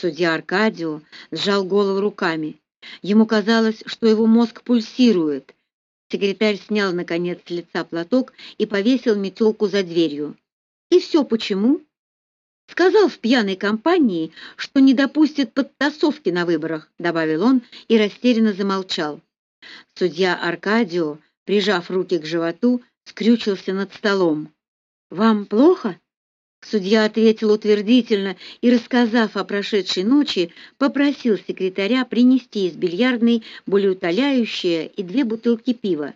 Судья Аркадио сжал голову руками. Ему казалось, что его мозг пульсирует. Секретарь снял наконец с лица платок и повесил метелку за дверью. И все почему? Сказал в пьяной компании, что не допустит подтасовки на выборах, добавил он и растерянно замолчал. Судья Аркадио, прижав руки к животу, скрючился над столом. Вам плохо? Судья ответил утвердительно и, рассказав о прошедшей ночи, попросил секретаря принести из бильярдной болеутоляющее и две бутылки пива.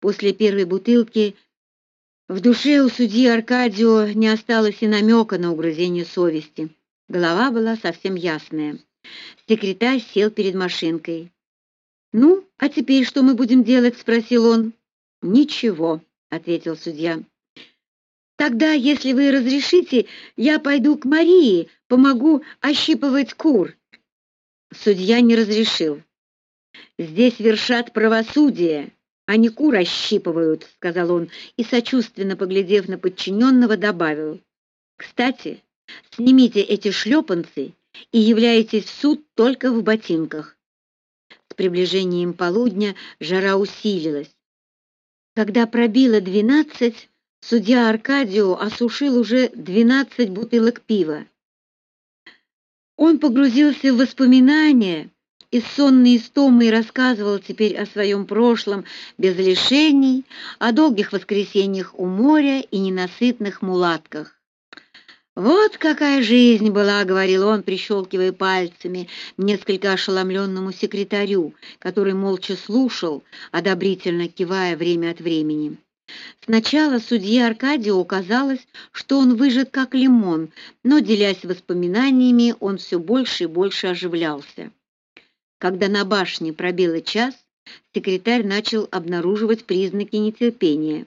После первой бутылки в душе у судьи Аркадио не осталось и намека на угрызение совести. Голова была совсем ясная. Секретарь сел перед машинкой. "Ну, а теперь что мы будем делать?" спросил он. "Ничего", ответил судья. Тогда, если вы разрешите, я пойду к Марии, помогу ощипывать кур. Судья не разрешил. Здесь вершат правосудие, а не кур ощипывают, сказал он и сочувственно поглядев на подчиненного, добавил: Кстати, снимите эти шлепанцы и являйтесь в суд только в ботинках. С приближением полудня жара усилилась. Когда пробило двенадцать, Судья Аркадио осушил уже 12 бутылок пива. Он погрузился в воспоминания и сонный истомой рассказывал теперь о своем прошлом без лишений, о долгих воскресеньях у моря и ненасытных мулатках. Вот какая жизнь была, говорил он, прищелкивая пальцами несколько ошеломленному секретарю, который молча слушал, одобрительно кивая время от времени. Сначала судье Аркадию казалось, что он выжат как лимон, но делясь воспоминаниями, он все больше и больше оживлялся. Когда на башне пробило час, секретарь начал обнаруживать признаки нетерпения.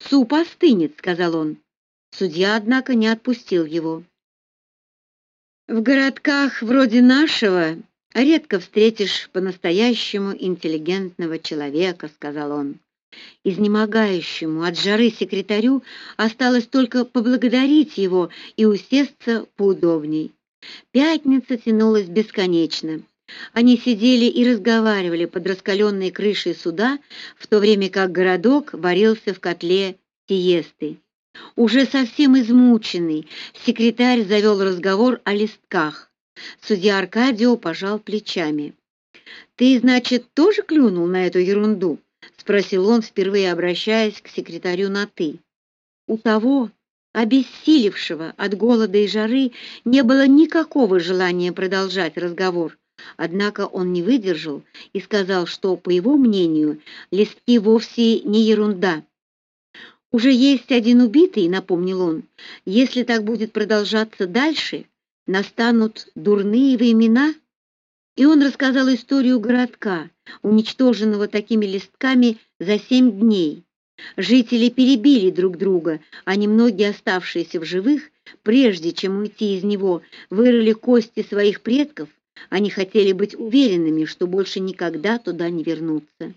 "Суп остынет", сказал он. Судья, однако, не отпустил его. В городках вроде нашего редко встретишь по-настоящему интеллигентного человека, сказал он. Изнемогающему от жары секретарю осталось только поблагодарить его и усесться поудобней. Пятница тянулась бесконечно. Они сидели и разговаривали под раскаленной крышей суда, в то время как городок варился в котле сиесты. Уже совсем измученный, секретарь завел разговор о листках. Судья Аркадио пожал плечами. Ты, значит, тоже клюнул на эту ерунду? Спросил он, впервые обращаясь к секретарю на ты. У того, обессилевшего от голода и жары, не было никакого желания продолжать разговор. Однако он не выдержал и сказал, что, по его мнению, листки вовсе не ерунда. Уже есть один убитый, напомнил он. Если так будет продолжаться дальше, настанут дурные времена. И он рассказал историю городка, уничтоженного такими листками за семь дней. Жители перебили друг друга, а немногие оставшиеся в живых, прежде чем уйти из него, вырыли кости своих предков. Они хотели быть уверенными, что больше никогда туда не вернутся.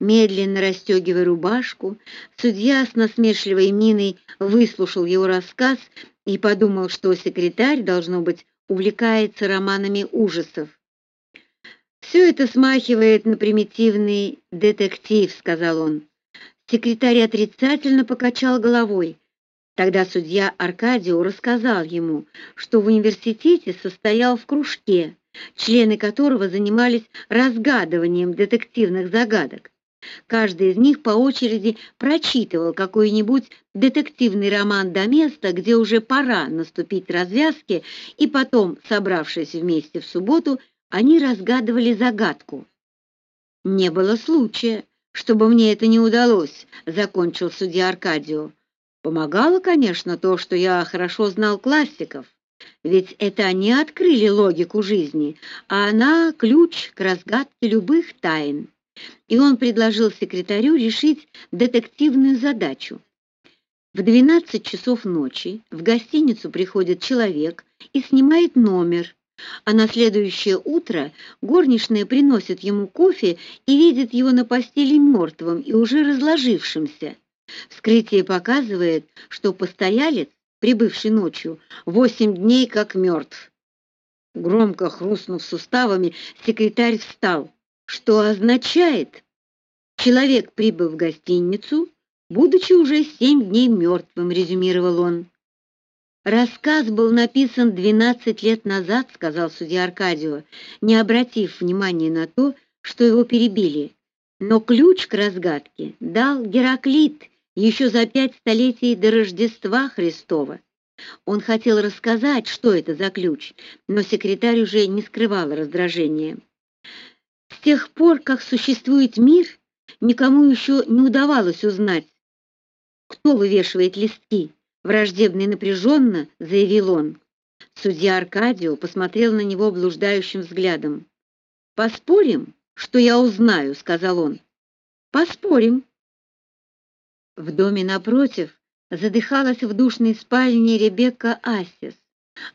Медленно расстегивая рубашку, судья с насмешливой миной выслушал его рассказ и подумал, что секретарь должно быть увлекается романами ужасов. Все это смахивает на примитивный детектив, сказал он. Секретарь отрицательно покачал головой. Тогда судья Аркадио рассказал ему, что в университете состоял в кружке, члены которого занимались разгадыванием детективных загадок. Каждый из них по очереди прочитывал какой-нибудь детективный роман до места, где уже пора наступить развязке, и потом, собравшись вместе в субботу, они разгадывали загадку. Не было случая, чтобы мне это не удалось, закончил судья Аркадио. Помогало, конечно, то, что я хорошо знал классиков. Ведь это они открыли логику жизни, а она ключ к разгадке любых тайн. И он предложил секретарю решить детективную задачу. В 12 часов ночи в гостиницу приходит человек и снимает номер а на следующее утро горничная приносит ему кофе и видит его на постели мертвым и уже разложившимся. Вскрытие показывает, что постоялец, прибывший ночью, восемь дней как мертв. Громко хрустнув суставами, секретарь встал. Что означает? Человек прибыл в гостиницу, будучи уже семь дней мертвым, резюмировал он. Рассказ был написан 12 лет назад, сказал судья Аркадио, не обратив внимания на то, что его перебили. Но ключ к разгадке дал Гераклит еще за пять столетий до Рождества Христова. Он хотел рассказать, что это за ключ, но секретарь уже не скрывал раздражения. С тех пор, как существует мир, никому еще не удавалось узнать, кто вывешивает листки, враждебно и напряженно заявил он. Судья Аркадио посмотрел на него блуждающим взглядом. Поспорим, что я узнаю, сказал он. Поспорим. В доме напротив задыхалась в душной спальне Ребекка Асис.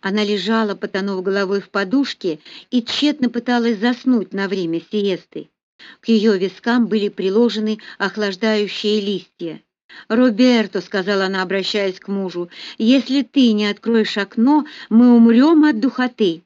Она лежала, потонув головой в подушке, и тщетно пыталась заснуть на время сиесты. К ее вискам были приложены охлаждающие листья. «Роберто», — сказала она, обращаясь к мужу, — «если ты не откроешь окно, мы умрем от духоты».